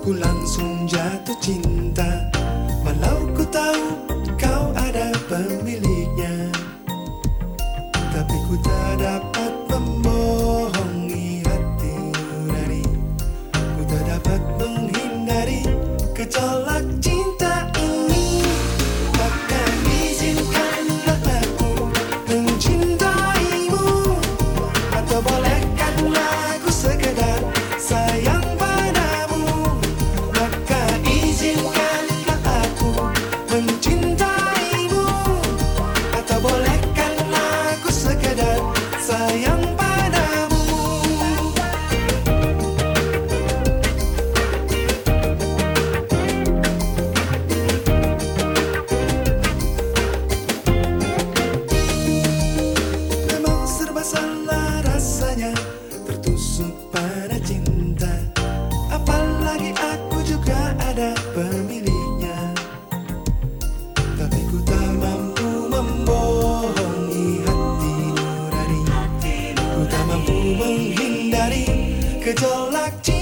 ku langsung jatuh cinta. Take like